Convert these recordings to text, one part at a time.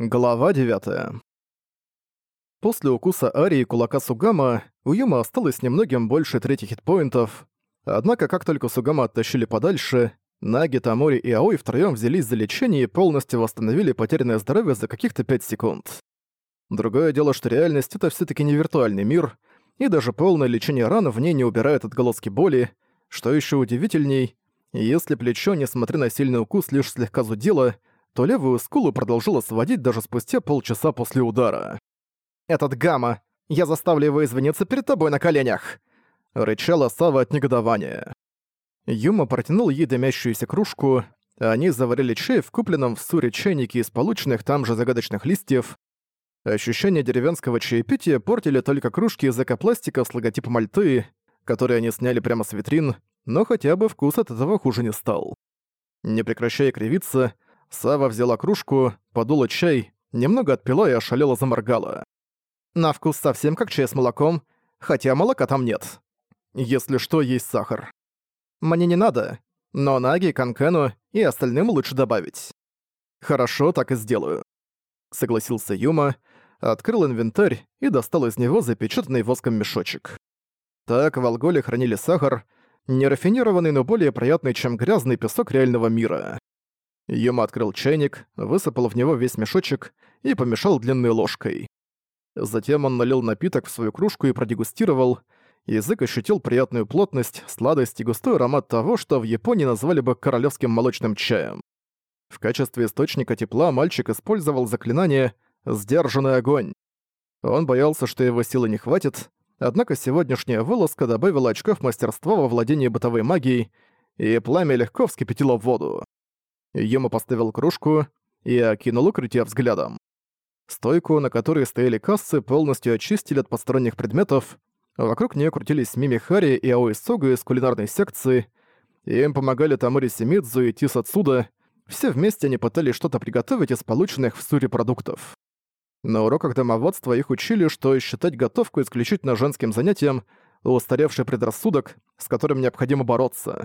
Глава 9 После укуса Арии и кулака Сугама у Юма осталось немногим больше трети хитпоинтов, однако как только Сугама оттащили подальше, Наги, Тамори и Аой втроём взялись за лечение и полностью восстановили потерянное здоровье за каких-то 5 секунд. Другое дело, что реальность — это всё таки не виртуальный мир, и даже полное лечение ран в ней не убирает отголоски боли, что ещё удивительней, если плечо, несмотря на сильный укус, лишь слегка зудело, то левую скулу продолжила сводить даже спустя полчаса после удара. «Этот Гамма! Я заставлю его извиниться перед тобой на коленях!» — рычала Сава от негодования. Юма протянул ей дымящуюся кружку, они заварили чай в купленном в Суре чайнике из полученных там же загадочных листьев. Ощущение деревенского чаепития портили только кружки из экопластика с логотипом Альты, которые они сняли прямо с витрин, но хотя бы вкус от этого хуже не стал. Не прекращая кривиться, Сава взяла кружку, подула чай, немного отпила и ошалела заморгала. На вкус совсем как чай с молоком, хотя молока там нет. Если что, есть сахар. Мне не надо, но Наги, Канкену и остальным лучше добавить. Хорошо, так и сделаю. Согласился Юма, открыл инвентарь и достал из него запечатанный воском мешочек. Так в Алголе хранили сахар, нерафинированный, но более приятный, чем грязный песок реального мира. Юма открыл чайник, высыпал в него весь мешочек и помешал длинной ложкой. Затем он налил напиток в свою кружку и продегустировал. Язык ощутил приятную плотность, сладость и густой аромат того, что в Японии назвали бы королевским молочным чаем. В качестве источника тепла мальчик использовал заклинание «Сдержанный огонь». Он боялся, что его силы не хватит, однако сегодняшняя вылазка добавила очков мастерства во владении бытовой магией, и пламя легко вскипятило воду. Юма поставил кружку и окинул укрытие взглядом. Стойку, на которой стояли кассы, полностью очистили от посторонних предметов. Вокруг нее крутились Мими Хари и Аои Сога из кулинарной секции. Им помогали Тамори Симидзу и Тис отсюда. Все вместе они пытались что-то приготовить из полученных в суре продуктов. На уроках домоводства их учили, что считать готовку исключительно женским занятием — устаревший предрассудок, с которым необходимо бороться.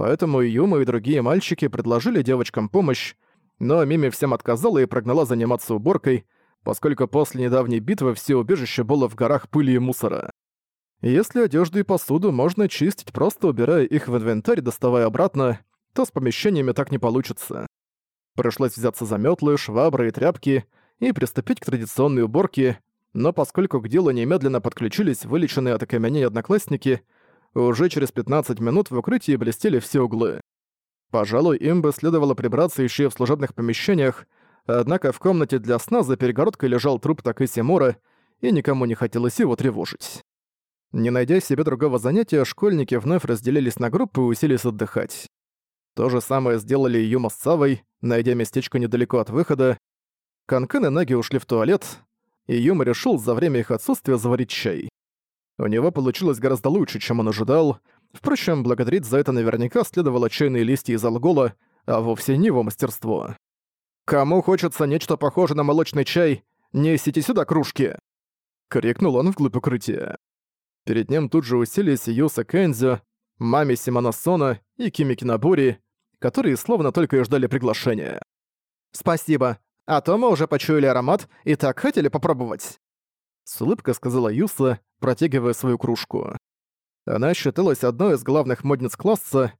Поэтому Юма и другие мальчики предложили девочкам помощь, но Мими всем отказала и прогнала заниматься уборкой, поскольку после недавней битвы все убежище было в горах пыли и мусора. Если одежду и посуду можно чистить, просто убирая их в инвентарь, доставая обратно, то с помещениями так не получится. Пришлось взяться за метлы, швабры и тряпки и приступить к традиционной уборке, но поскольку к делу немедленно подключились вылеченные от окаменения одноклассники, уже через 15 минут в укрытии блестели все углы. Пожалуй, им бы следовало прибраться еще и в служебных помещениях, однако в комнате для сна за перегородкой лежал труп Такэси Мора, и никому не хотелось его тревожить. Не найдя себе другого занятия, школьники вновь разделились на группы и уселись отдыхать. То же самое сделали и Юма с Савой, найдя местечко недалеко от выхода. Канкан и Наги ушли в туалет, и Юма решил за время их отсутствия заварить чай. У него получилось гораздо лучше, чем он ожидал. Впрочем, благодарить за это наверняка следовало чайные листья из алгола, а вовсе не его мастерство. «Кому хочется нечто похожее на молочный чай, несите сюда кружки!» — крикнул он вглубь укрытия. Перед ним тут же уселись Юса Кэнзю, Мами Симоносона и Кими Кинабури, которые словно только и ждали приглашения. «Спасибо, а то мы уже почуяли аромат и так хотели попробовать». С улыбкой сказала Юса, протягивая свою кружку. Она считалась одной из главных модниц класса.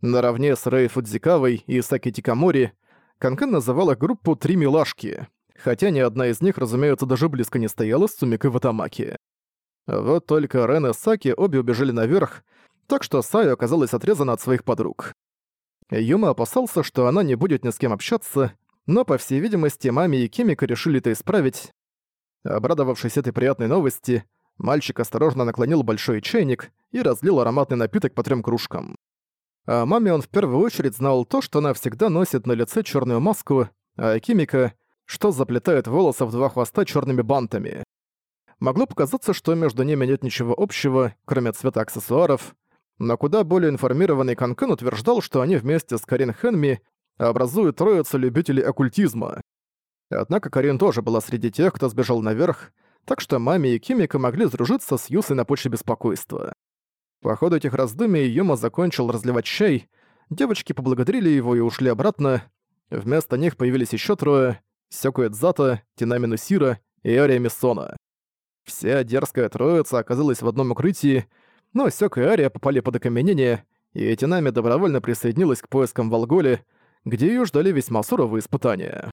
Наравне с Рэй Фудзикавой и Саки Тикамори, Канкан называла группу «Три милашки», хотя ни одна из них, разумеется, даже близко не стояла с Сумикой Ватамаки. Вот только Рен и Саки обе убежали наверх, так что Саю оказалась отрезана от своих подруг. Юма опасался, что она не будет ни с кем общаться, но, по всей видимости, Мами и Кимика решили это исправить. Обрадовавшись этой приятной новости, Мальчик осторожно наклонил большой чайник и разлил ароматный напиток по трем кружкам. А маме он в первую очередь знал то, что она всегда носит на лице черную маску, а Кимика, что заплетает волосы в два хвоста черными бантами. Могло показаться, что между ними нет ничего общего, кроме цвета аксессуаров, но куда более информированный Канкан утверждал, что они вместе с Карин Хенми образуют троицу любителей оккультизма. Однако Карин тоже была среди тех, кто сбежал наверх, так что маме и Кимика могли сдружиться с Юсой на почве беспокойства. По ходу этих раздумий Юма закончил разливать чай, девочки поблагодарили его и ушли обратно. Вместо них появились еще трое — Сёку Эдзата, Тинами Нусира и Ария Миссона. Вся дерзкая троица оказалась в одном укрытии, но Сёка и Ария попали под окаменение, и Тинами добровольно присоединилась к поискам в Алголе, где её ждали весьма суровые испытания.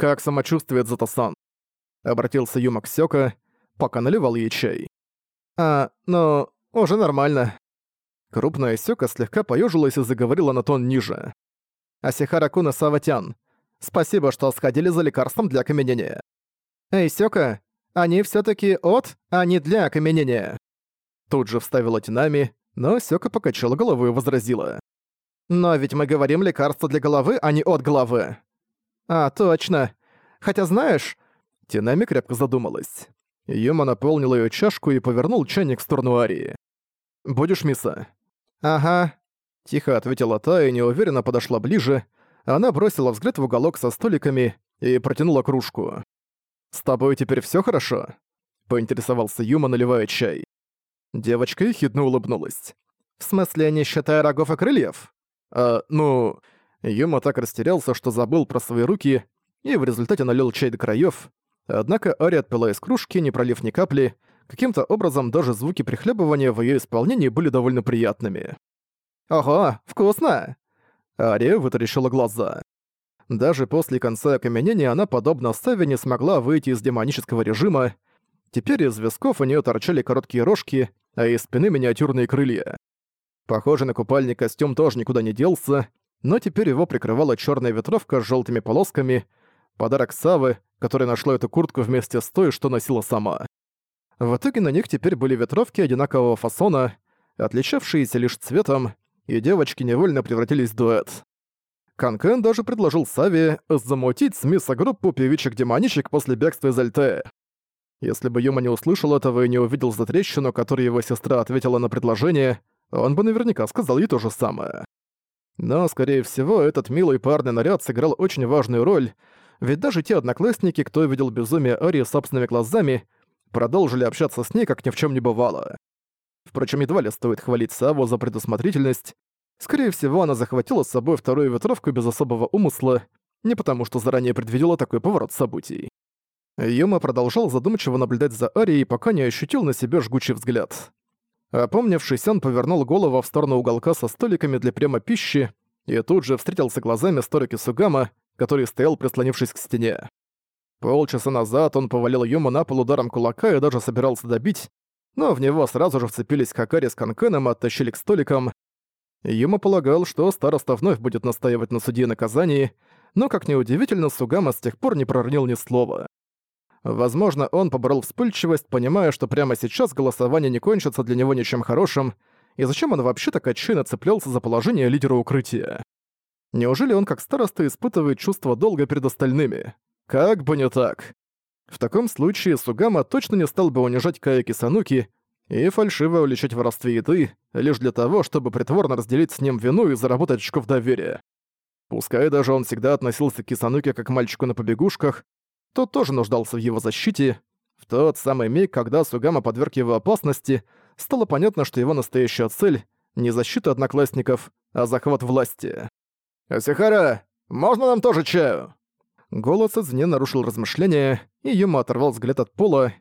«Как самочувствие Дзата-сан?» — обратился Юма к Сёка, пока наливал ей чай. «А, ну, уже нормально». Крупная Сёка слегка поёжилась и заговорила на тон ниже. «Асихара-кун и Саватян, спасибо, что сходили за лекарством для окаменения. Эй, Сёка, они всё-таки от, а не для окаменения». Тут же вставила Тинами, но Сёка покачала головой и возразила. «Но ведь мы говорим лекарство для головы, а не от головы». «А, точно. Хотя знаешь...» Тинами крепко задумалась. Юма наполнил её чашку и повернул чайник в сторону Арии. «Будешь, Миса?» «Ага», — тихо ответила та и неуверенно подошла ближе. Она бросила взгляд в уголок со столиками и протянула кружку. «С тобой теперь всё хорошо?» — поинтересовался Юма, наливая чай. Девочка ехидно улыбнулась. «В смысле, не считая рогов и крыльев?» «А, ну...» Юма так растерялся, что забыл про свои руки, и в результате налил чай до краёв. Однако Ари отпила из кружки, не пролив ни капли. Каким-то образом даже звуки прихлебывания в её исполнении были довольно приятными. «Ого, вкусно!» Ария вытаращила глаза. Даже после конца окаменения она, подобно Саве, не смогла выйти из демонического режима. Теперь из висков у неё торчали короткие рожки, а из спины миниатюрные крылья. Похоже, на купальный костюм тоже никуда не делся, но теперь его прикрывала чёрная ветровка с жёлтыми полосками, подарок Савы, которая нашла эту куртку вместе с той, что носила сама. В итоге на них теперь были ветровки одинакового фасона, отличавшиеся лишь цветом, и девочки невольно превратились в дуэт. Канкен даже предложил Саве замутить с Мисса группу певичек-демоничек после бегства из Альтея. Если бы Юма не услышал этого и не увидел затрещину, которой его сестра ответила на предложение, он бы наверняка сказал ей то же самое. Но, скорее всего, этот милый парный наряд сыграл очень важную роль, ведь даже те одноклассники, кто видел безумие Арии собственными глазами, продолжили общаться с ней, как ни в чем не бывало. Впрочем, едва ли стоит хвалить Саву за предусмотрительность, Скорее всего, она захватила с собой вторую ветровку без особого умысла, не потому что заранее предвидела такой поворот событий. Юма продолжал задумчиво наблюдать за Арией, пока не ощутил на себе жгучий взгляд. Опомнившись, он повернул голову в сторону уголка со столиками для прямо пищи и тут же встретился глазами с Торики Сугама, который стоял, прислонившись к стене. Полчаса назад он повалил Юма на пол ударом кулака и даже собирался добить, но в него сразу же вцепились Хакари с Канкеном и оттащили к столикам, Юма полагал, что староста вновь будет настаивать на суде и наказании, но, как ни удивительно, Сугама с тех пор не проронил ни слова. Возможно, он поборол вспыльчивость, понимая, что прямо сейчас голосование не кончится для него ничем хорошим, и зачем он вообще так отчаянно цеплялся за положение лидера укрытия? Неужели он как староста испытывает чувство долга перед остальными? Как бы не так. В таком случае Сугама точно не стал бы унижать Каяки Сануки, и фальшиво уличать в воровстве еды, лишь для того, чтобы притворно разделить с ним вину и заработать очков доверия. Пускай даже он всегда относился к Кисануке как к мальчику на побегушках, тот тоже нуждался в его защите. В тот самый миг, когда Сугама подверг его опасности, стало понятно, что его настоящая цель — не защита одноклассников, а захват власти. «Асихара, можно нам тоже чаю?» Голос Эдзне нарушил размышления, и Юма оторвал взгляд от пола.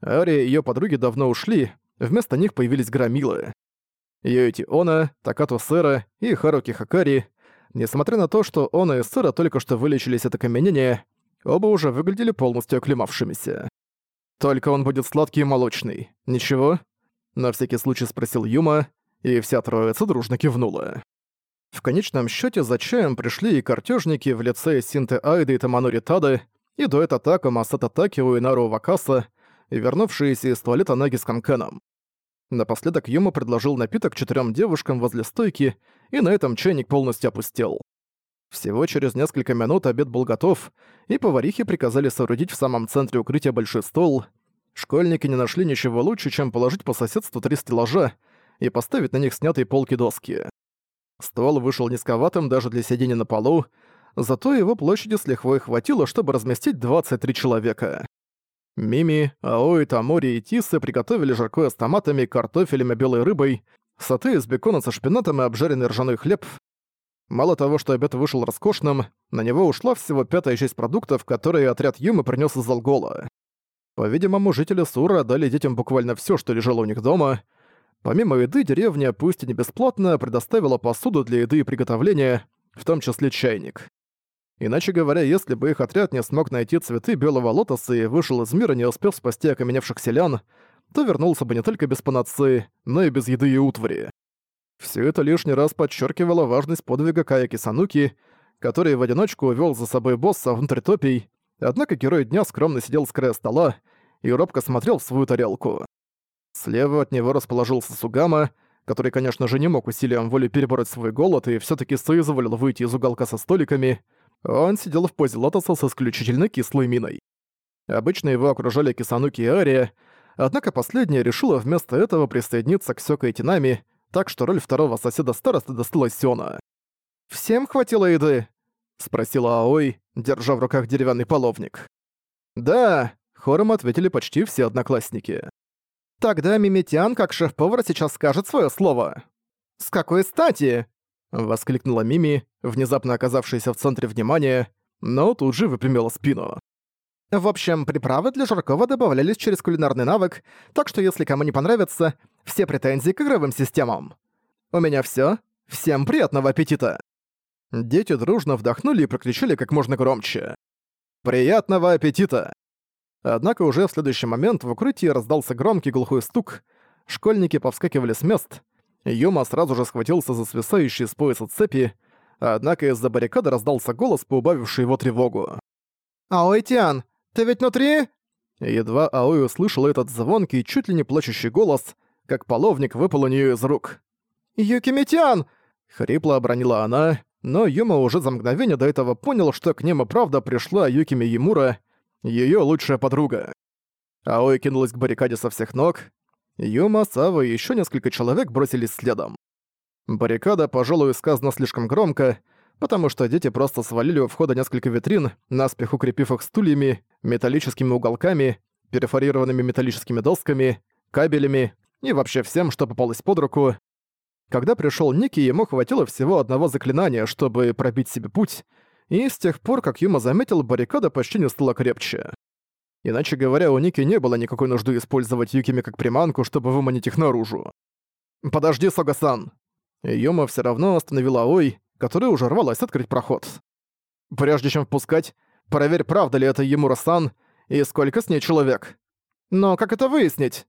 Ари и её подруги давно ушли, вместо них появились громилы. Йоити Она, Такато Сэра и Харуки Хакари. Несмотря на то, что Она и Сэра только что вылечились от окаменения, оба уже выглядели полностью оклемавшимися. «Только он будет сладкий и молочный. Ничего?» На всякий случай спросил Юма, и вся троица дружно кивнула. В конечном счете за чаем пришли и картежники в лице Синты Айды и Таманори Тады, и дуэт Атака Масата Таки у Инару Вакаса, и вернувшиеся из туалета Наги с Канкеном. Напоследок Юма предложил напиток четырем девушкам возле стойки, и на этом чайник полностью опустел. Всего через несколько минут обед был готов, и поварихи приказали соорудить в самом центре укрытия большой стол. Школьники не нашли ничего лучше, чем положить по соседству три стеллажа и поставить на них снятые полки-доски. Стол вышел низковатым даже для сидения на полу, зато его площади с лихвой хватило, чтобы разместить 23 человека. Мими, Аои, Тамори и Тисы приготовили жаркое с томатами, картофелем и белой рыбой, саты из бекона со шпинатом и обжаренный ржаной хлеб. Мало того, что обед вышел роскошным, на него ушла всего пятая часть продуктов, которые отряд Юмы принес из Алгола. По-видимому, жители Сура дали детям буквально все, что лежало у них дома. Помимо еды, деревня, пусть и не бесплатно, предоставила посуду для еды и приготовления, в том числе чайник. Иначе говоря, если бы их отряд не смог найти цветы белого лотоса и вышел из мира, не успев спасти окаменевших селян, то вернулся бы не только без панацеи, но и без еды и утвари. Все это лишний раз подчеркивало важность подвига Каяки Сануки, который в одиночку увел за собой босса внутрь топий, однако герой дня скромно сидел с края стола и робко смотрел в свою тарелку. Слева от него расположился Сугама, который, конечно же, не мог усилием воли перебороть свой голод и все таки соизволил выйти из уголка со столиками. Он сидел в позе лотоса с исключительно кислой миной. Обычно его окружали Кисануки и Ария, однако последняя решила вместо этого присоединиться к Сёка и Тинами, так что роль второго соседа старосты досталась Сёна. «Всем хватило еды?» — спросила Аой, держа в руках деревянный половник. «Да», — хором ответили почти все одноклассники. «Тогда Мимитян, как шеф-повар, сейчас скажет свое слово». «С какой стати?» — воскликнула Мими, внезапно оказавшаяся в центре внимания, но тут же выпрямила спину. В общем, приправы для жаркого добавлялись через кулинарный навык, так что если кому не понравится, все претензии к игровым системам. У меня всё. Всем приятного аппетита!» Дети дружно вдохнули и прокричали как можно громче. «Приятного аппетита!» Однако уже в следующий момент в укрытии раздался громкий глухой стук, школьники повскакивали с мест, Юма сразу же схватился за свисающие с пояса цепи, однако из-за баррикады раздался голос, поубавивший его тревогу. «Аойтян, ты ведь внутри?» Едва Аой услышал этот звонкий, чуть ли не плачущий голос, как половник выпал у нее из рук. «Юкимитян!» — хрипло обронила она, но Юма уже за мгновение до этого понял, что к ним и правда пришла Юкими Ямура, ее лучшая подруга. Аой кинулась к баррикаде со всех ног. Юма, Сава и еще несколько человек бросились следом. Баррикада, пожалуй, сказана слишком громко, потому что дети просто свалили у входа несколько витрин, наспех укрепив их стульями, металлическими уголками, перфорированными металлическими досками, кабелями и вообще всем, что попалось под руку. Когда пришел Ники, ему хватило всего одного заклинания, чтобы пробить себе путь, и с тех пор, как Юма заметил, баррикада почти не стала крепче. Иначе говоря, у Ники не было никакой нужды использовать Юкими как приманку, чтобы выманить их наружу. «Подожди, Сога-сан!» Юма все равно остановила Ой, которая уже рвалась открыть проход. «Прежде чем впускать, проверь, правда ли это Емура-сан и сколько с ней человек. Но как это выяснить?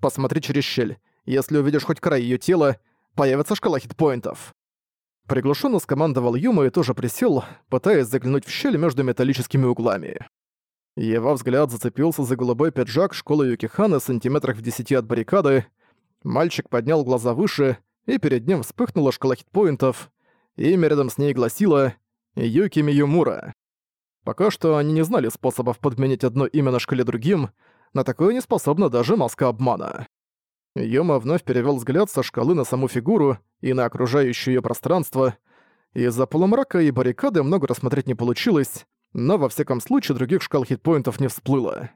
Посмотри через щель. Если увидишь хоть край ее тела, появится шкала хитпоинтов». Приглушенно скомандовал Юма и тоже присел, пытаясь заглянуть в щель между металлическими углами. Его взгляд зацепился за голубой пиджак школы Юкихана сантиметрах в десяти от баррикады. Мальчик поднял глаза выше, и перед ним вспыхнула шкала хитпоинтов. Имя рядом с ней гласило Юки Миюмура. Пока что они не знали способов подменить одно имя на шкале другим, на такое не способна даже маска обмана. Йома вновь перевел взгляд со шкалы на саму фигуру и на окружающее ее пространство. Из-за полумрака и баррикады много рассмотреть не получилось, но во всяком случае других шкал хитпоинтов не всплыло.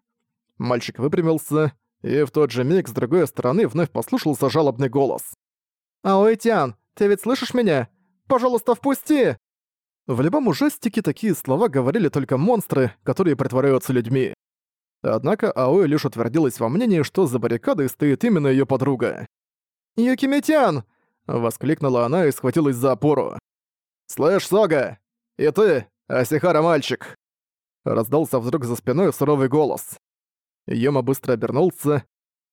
Мальчик выпрямился, и в тот же миг с другой стороны вновь послушался жалобный голос. «Аоэтян, ты ведь слышишь меня? Пожалуйста, впусти!» В любом ужастике такие слова говорили только монстры, которые притворяются людьми. Однако Аоэ лишь утвердилась во мнении, что за баррикадой стоит именно её подруга. «Юкимитян!» — воскликнула она и схватилась за опору. «Слышь, Сога! И ты, Асихара-мальчик!» Раздался вдруг за спиной суровый голос. Йома быстро обернулся.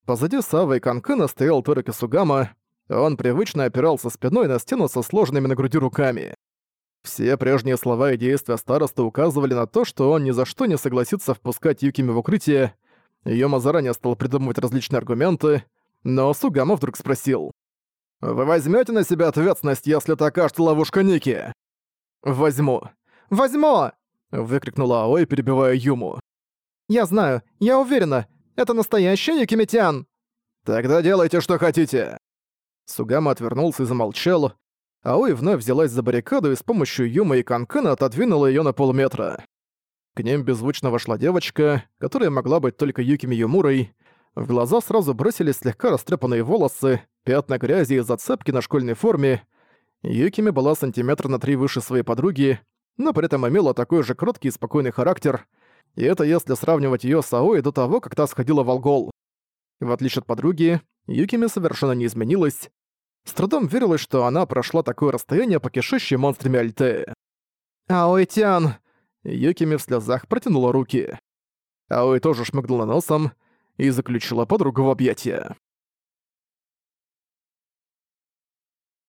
Позади Савы и Канкына стоял Торик Сугама, он привычно опирался спиной на стену со сложенными на груди руками. Все прежние слова и действия староста указывали на то, что он ни за что не согласится впускать Юкими в укрытие. Йома заранее стал придумывать различные аргументы, но Сугама вдруг спросил. «Вы возьмете на себя ответственность, если это окажется ловушка Ники?» «Возьму». «Возьму!» — выкрикнула Аой, перебивая Юму. «Я знаю, я уверена, это настоящий Юкимитян!» «Тогда делайте, что хотите!» Сугама отвернулся и замолчал. Аой вновь взялась за баррикаду и с помощью Юма и Канкана отодвинула её на полметра. К ним беззвучно вошла девочка, которая могла быть только Юкими Юмурой. В глаза сразу бросились слегка растрепанные волосы, пятна грязи и зацепки на школьной форме. Юкими была сантиметр на три выше своей подруги, но при этом имела такой же кроткий и спокойный характер, и это если сравнивать её с Аой до того, как та сходила в Алгол. В отличие от подруги, Юкими совершенно не изменилась. С трудом верилось, что она прошла такое расстояние по кишащей монстрами Альте. «Аой-тян!» Юкими в слезах протянула руки. Аой тоже шмыгнула носом и заключила подругу в объятия.